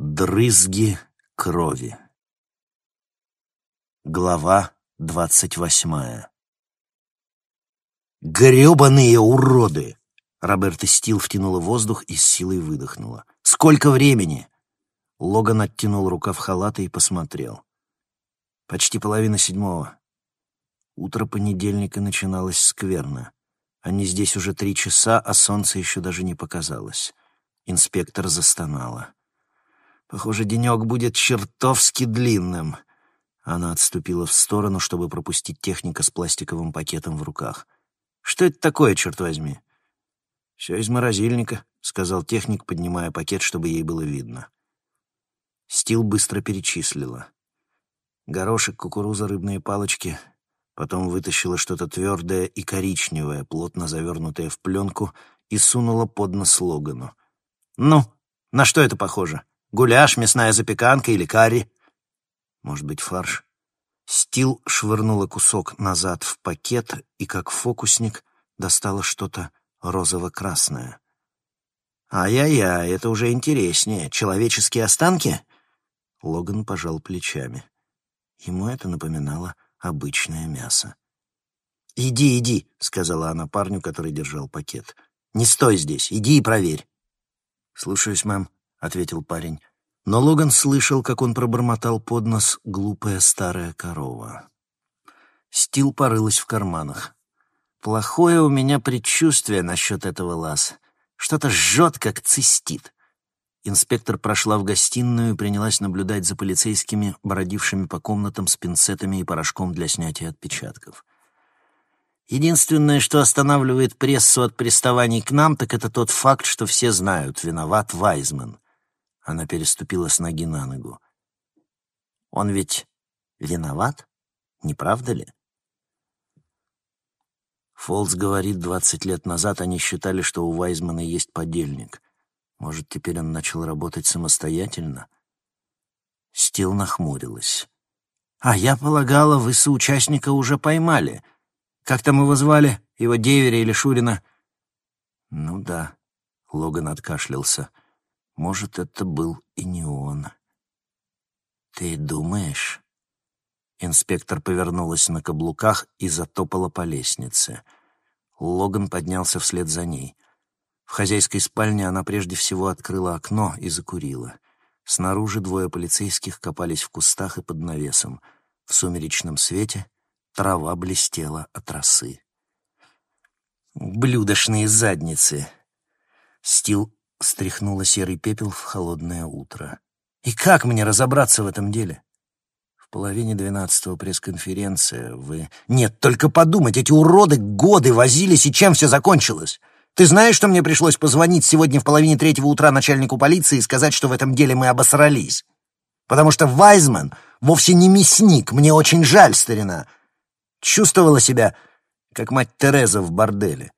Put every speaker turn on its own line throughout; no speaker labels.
Дрызги крови. Глава двадцать восьмая. «Гребаные уроды!» Роберта Стил втянула воздух и с силой выдохнула. «Сколько времени?» Логан оттянул рукав халата и посмотрел. Почти половина седьмого. Утро понедельника начиналось скверно. Они здесь уже три часа, а солнце еще даже не показалось. Инспектор застонала. Похоже, денек будет чертовски длинным. Она отступила в сторону, чтобы пропустить техника с пластиковым пакетом в руках. «Что это такое, черт возьми?» «Все из морозильника», — сказал техник, поднимая пакет, чтобы ей было видно. Стил быстро перечислила. Горошек, кукуруза, рыбные палочки. Потом вытащила что-то твердое и коричневое, плотно завернутое в пленку, и сунула под нос Логану. «Ну, на что это похоже?» Гуляш, мясная запеканка или карри? Может быть, фарш? Стил швырнула кусок назад в пакет и, как фокусник, достала что-то розово-красное. «Ай-яй-яй, это уже интереснее. Человеческие останки?» Логан пожал плечами. Ему это напоминало обычное мясо. «Иди, иди», — сказала она парню, который держал пакет. «Не стой здесь, иди и проверь». «Слушаюсь, мэм», — ответил парень. Но Логан слышал, как он пробормотал под нос «глупая старая корова». Стил порылась в карманах. «Плохое у меня предчувствие насчет этого лаз. Что-то жжет, как цистит». Инспектор прошла в гостиную и принялась наблюдать за полицейскими, бродившими по комнатам с пинцетами и порошком для снятия отпечатков. Единственное, что останавливает прессу от приставаний к нам, так это тот факт, что все знают, виноват Вайзман. Она переступила с ноги на ногу. Он ведь виноват, не правда ли? Фолс говорит, двадцать лет назад они считали, что у Вайзмана есть подельник. Может, теперь он начал работать самостоятельно? Стил нахмурилась. «А я полагала, вы соучастника уже поймали. Как там его звали? Его деверя или Шурина?» «Ну да», — Логан откашлялся. Может, это был и не он. «Ты думаешь?» Инспектор повернулась на каблуках и затопала по лестнице. Логан поднялся вслед за ней. В хозяйской спальне она прежде всего открыла окно и закурила. Снаружи двое полицейских копались в кустах и под навесом. В сумеречном свете трава блестела от росы. «Блюдошные задницы!» Стил стряхнула серый пепел в холодное утро. «И как мне разобраться в этом деле?» В половине двенадцатого пресс-конференция вы... Нет, только подумать, эти уроды годы возились, и чем все закончилось? Ты знаешь, что мне пришлось позвонить сегодня в половине третьего утра начальнику полиции и сказать, что в этом деле мы обосрались? Потому что Вайзман вовсе не мясник, мне очень жаль, старина. Чувствовала себя, как мать Тереза в борделе.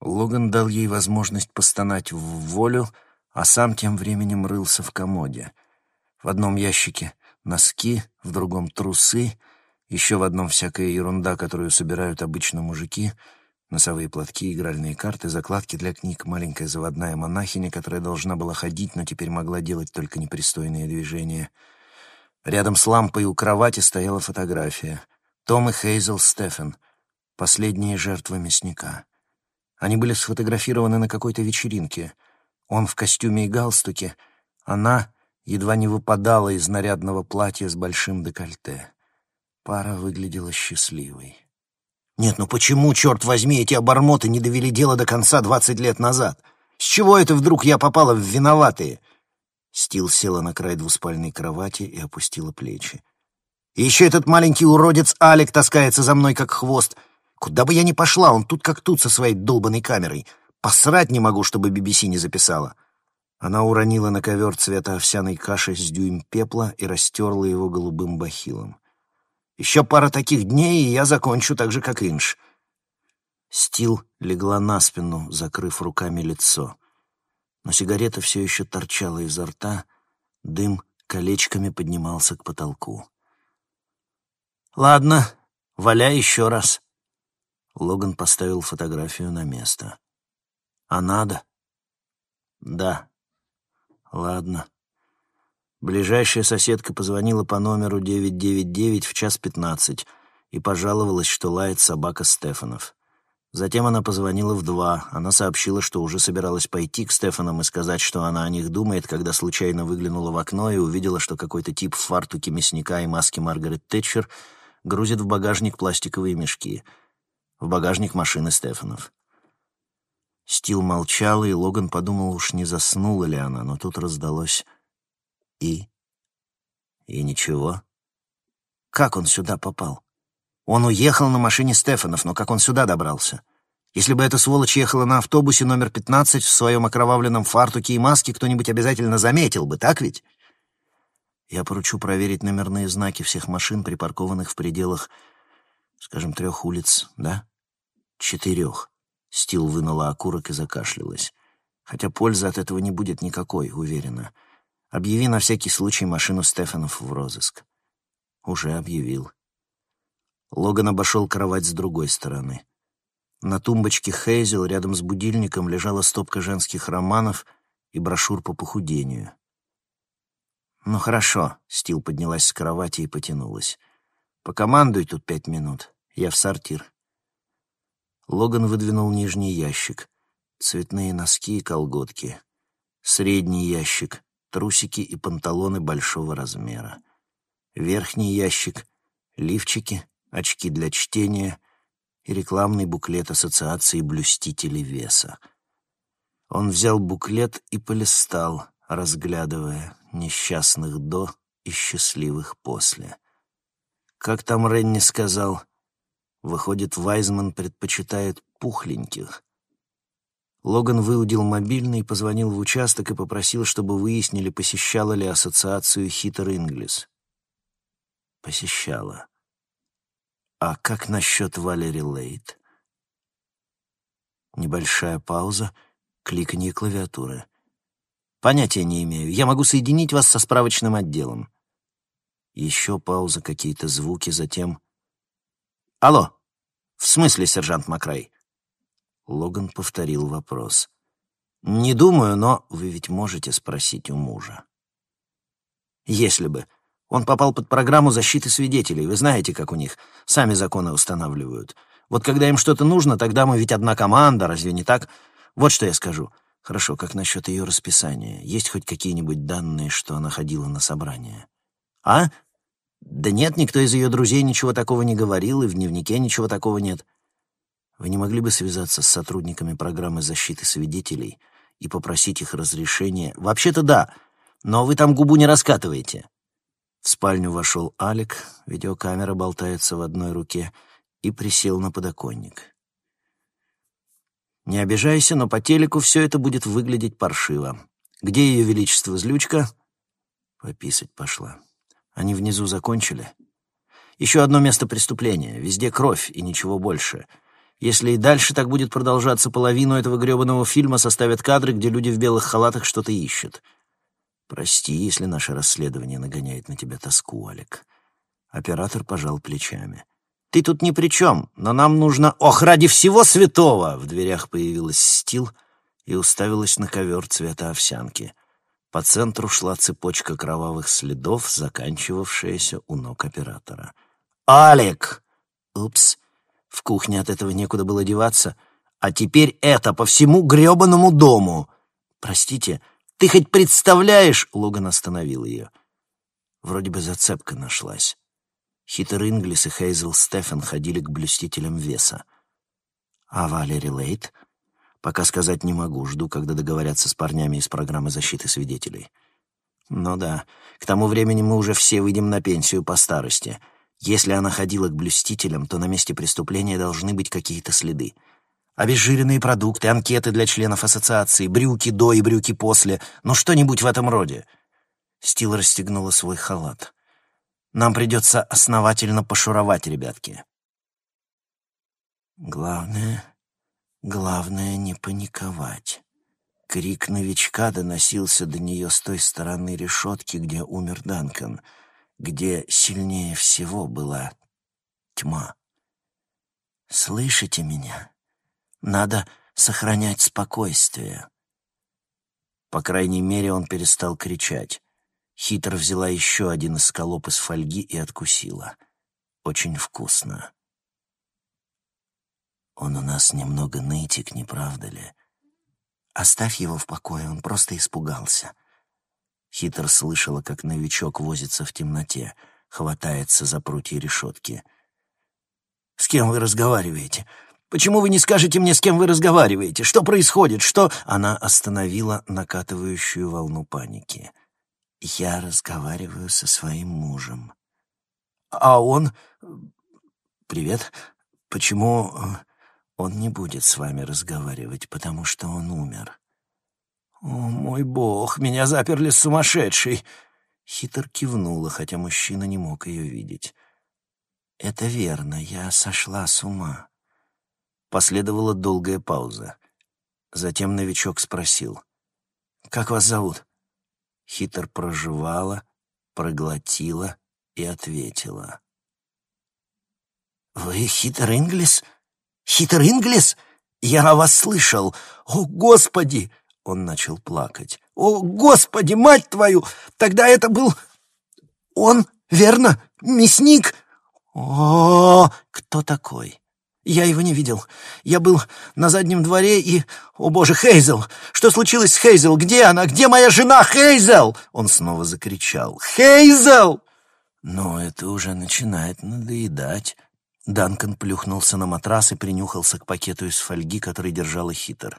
Логан дал ей возможность постонать в волю, а сам тем временем рылся в комоде. В одном ящике носки, в другом трусы, еще в одном всякая ерунда, которую собирают обычно мужики, носовые платки, игральные карты, закладки для книг, маленькая заводная монахиня, которая должна была ходить, но теперь могла делать только непристойные движения. Рядом с лампой у кровати стояла фотография. Том и Хейзел Стефен, последние жертвы мясника. Они были сфотографированы на какой-то вечеринке. Он в костюме и галстуке, она едва не выпадала из нарядного платья с большим декольте. Пара выглядела счастливой. Нет, ну почему, черт возьми, эти обормоты не довели дело до конца двадцать лет назад? С чего это вдруг я попала в виноватые? Стил села на край двуспальной кровати и опустила плечи. Еще этот маленький уродец Алек таскается за мной, как хвост — Куда бы я ни пошла, он тут как тут со своей долбанной камерой. Посрать не могу, чтобы BBC не записала. Она уронила на ковер цвета овсяной каши с дюйм пепла и растерла его голубым бахилом. Еще пара таких дней, и я закончу так же, как Инж. Стил легла на спину, закрыв руками лицо. Но сигарета все еще торчала изо рта, дым колечками поднимался к потолку. «Ладно, валяй еще раз», Логан поставил фотографию на место. «А надо?» «Да». «Ладно». Ближайшая соседка позвонила по номеру 999 в час пятнадцать и пожаловалась, что лает собака Стефанов. Затем она позвонила в два. Она сообщила, что уже собиралась пойти к Стефанам и сказать, что она о них думает, когда случайно выглянула в окно и увидела, что какой-то тип в фартуке мясника и маске Маргарет Тэтчер грузит в багажник пластиковые мешки. В багажник машины Стефанов. Стил молчал, и Логан подумал, уж не заснула ли она, но тут раздалось «и». И ничего. Как он сюда попал? Он уехал на машине Стефанов, но как он сюда добрался? Если бы эта сволочь ехала на автобусе номер 15 в своем окровавленном фартуке и маске, кто-нибудь обязательно заметил бы, так ведь? Я поручу проверить номерные знаки всех машин, припаркованных в пределах, скажем, трех улиц, да? Четырех. Стил вынула окурок и закашлялась. Хотя пользы от этого не будет никакой, уверена. Объяви на всякий случай машину Стефанов в розыск. Уже объявил. Логан обошел кровать с другой стороны. На тумбочке Хейзел рядом с будильником лежала стопка женских романов и брошюр по похудению. «Ну хорошо», — Стил поднялась с кровати и потянулась. «Покомандуй тут пять минут. Я в сортир». Логан выдвинул нижний ящик. Цветные носки и колготки. Средний ящик. Трусики и панталоны большого размера. Верхний ящик. Лифчики, очки для чтения и рекламный буклет Ассоциации блюстителей веса. Он взял буклет и полистал, разглядывая несчастных до и счастливых после. Как там Ренни сказал, выходит, Вайзман предпочитает пухленьких. Логан выудил мобильный, позвонил в участок и попросил, чтобы выяснили, посещала ли ассоциацию Хитер Инглис. Посещала. А как насчет Валери Лейт? Небольшая пауза, кликанье клавиатуры. Понятия не имею. Я могу соединить вас со справочным отделом. Еще пауза, какие-то звуки, затем... Алло! В смысле, сержант Макрай? Логан повторил вопрос. «Не думаю, но вы ведь можете спросить у мужа». «Если бы. Он попал под программу защиты свидетелей. Вы знаете, как у них. Сами законы устанавливают. Вот когда им что-то нужно, тогда мы ведь одна команда, разве не так? Вот что я скажу. Хорошо, как насчет ее расписания? Есть хоть какие-нибудь данные, что она ходила на собрание? А? Да нет, никто из ее друзей ничего такого не говорил, и в дневнике ничего такого нет. Вы не могли бы связаться с сотрудниками программы защиты свидетелей и попросить их разрешения? Вообще-то да, но вы там губу не раскатываете. В спальню вошел Алик, видеокамера болтается в одной руке, и присел на подоконник. «Не обижайся, но по телеку все это будет выглядеть паршиво. Где ее величество злючка?» Пописать пошла. Они внизу закончили. Еще одно место преступления. Везде кровь и ничего больше. Если и дальше так будет продолжаться, половину этого гребаного фильма составят кадры, где люди в белых халатах что-то ищут. Прости, если наше расследование нагоняет на тебя тоску, Алек. Оператор пожал плечами. Ты тут ни при чем, но нам нужно... Ох, ради всего святого! В дверях появилась Стил и уставилась на ковер цвета овсянки. По центру шла цепочка кровавых следов, заканчивавшаяся у ног оператора. «Алек!» «Упс!» В кухне от этого некуда было деваться. «А теперь это по всему гребаному дому!» «Простите, ты хоть представляешь?» — Логан остановил ее. Вроде бы зацепка нашлась. Хитер Инглис и Хейзел Стефан ходили к блюстителям веса. А Валери Лейт? Пока сказать не могу, жду, когда договорятся с парнями из программы защиты свидетелей. Ну да, к тому времени мы уже все выйдем на пенсию по старости. Если она ходила к блюстителям, то на месте преступления должны быть какие-то следы — Обезжиренные продукты, анкеты для членов ассоциации, брюки до и брюки после, ну что-нибудь в этом роде. Стил расстегнула свой халат. Нам придется основательно пошуровать, ребятки. Главное, главное не паниковать. Крик новичка доносился до нее с той стороны решетки, где умер Данкан, где сильнее всего была тьма. «Слышите меня?» Надо сохранять спокойствие. По крайней мере, он перестал кричать. Хитр взяла еще один эскалоп из фольги и откусила. Очень вкусно. Он у нас немного нытик, не правда ли? Оставь его в покое, он просто испугался. Хитр слышала, как новичок возится в темноте, хватается за прутья решетки. «С кем вы разговариваете? Почему вы не скажете мне, с кем вы разговариваете? Что происходит? Что...» Она остановила накатывающую волну паники. Я разговариваю со своим мужем. А он... Привет. Почему э, он не будет с вами разговаривать, потому что он умер? О, мой бог, меня заперли сумасшедший. Хитр кивнула, хотя мужчина не мог ее видеть. Это верно, я сошла с ума. Последовала долгая пауза. Затем новичок спросил. «Как вас зовут?» Хитр проживала, проглотила и ответила. «Вы Хитр Инглис? Хитр Инглис? Я о вас слышал! О, Господи!» Он начал плакать. «О, Господи, мать твою! Тогда это был... он, верно, мясник?» «О, кто такой?» Я его не видел. Я был на заднем дворе и... О, боже, Хейзел! Что случилось с Хейзел? Где она? Где моя жена Хейзел? Он снова закричал. Хейзел! Но это уже начинает надоедать. Данкан плюхнулся на матрас и принюхался к пакету из фольги, который держала хитр.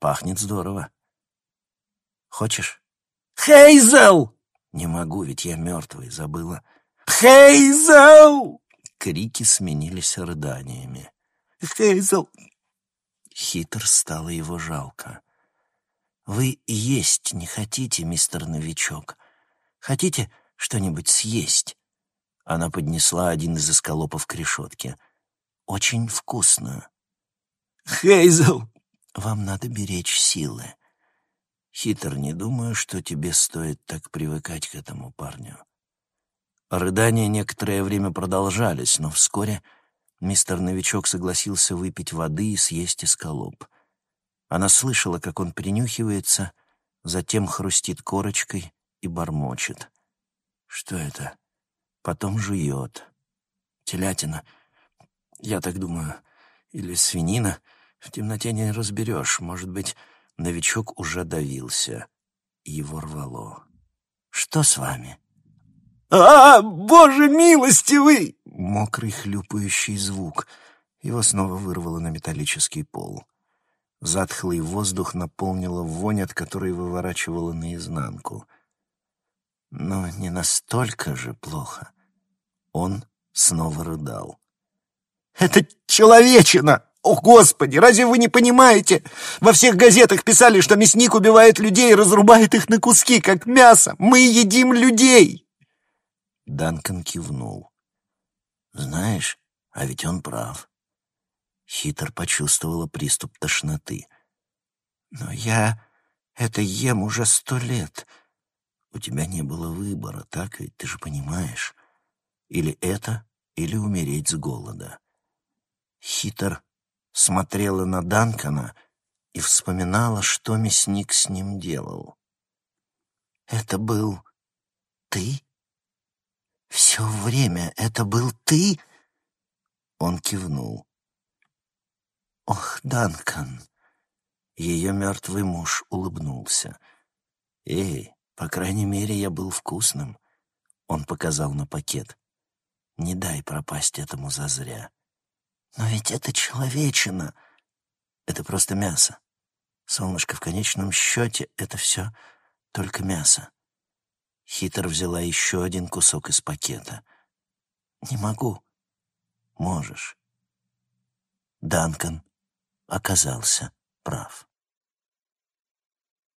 Пахнет здорово. Хочешь? Хейзел! Не могу, ведь я мертвый, забыла. Хейзел! Крики сменились рыданиями. «Хейзел!» Хитр стало его жалко. «Вы есть не хотите, мистер новичок? Хотите что-нибудь съесть?» Она поднесла один из эскалопов к решетке. «Очень вкусно». «Хейзел!» «Вам надо беречь силы. Хитр, не думаю, что тебе стоит так привыкать к этому парню. Рыдания некоторое время продолжались, но вскоре мистер Новичок согласился выпить воды и съесть эскалоп. Она слышала, как он принюхивается, затем хрустит корочкой и бормочет. Что это? Потом жует. Телятина. Я так думаю. Или свинина. В темноте не разберешь. Может быть, новичок уже давился. Его рвало. «Что с вами?» «А, боже милостивый!» Мокрый хлюпающий звук. Его снова вырвало на металлический пол. Затхлый воздух наполнила вонь, от которой выворачивало наизнанку. Но не настолько же плохо. Он снова рыдал. «Это человечина! О, Господи, разве вы не понимаете? Во всех газетах писали, что мясник убивает людей и разрубает их на куски, как мясо. Мы едим людей!» Данкан кивнул. «Знаешь, а ведь он прав». Хитр почувствовала приступ тошноты. «Но я это ем уже сто лет. У тебя не было выбора, так ведь, ты же понимаешь? Или это, или умереть с голода». Хитр смотрела на Данкана и вспоминала, что мясник с ним делал. «Это был ты?» «Все время это был ты?» Он кивнул. «Ох, Данкан!» Ее мертвый муж улыбнулся. «Эй, по крайней мере, я был вкусным», — он показал на пакет. «Не дай пропасть этому зазря». «Но ведь это человечина!» «Это просто мясо. Солнышко, в конечном счете, это все только мясо. Хитр взяла еще один кусок из пакета. «Не могу». «Можешь». Данкан оказался прав.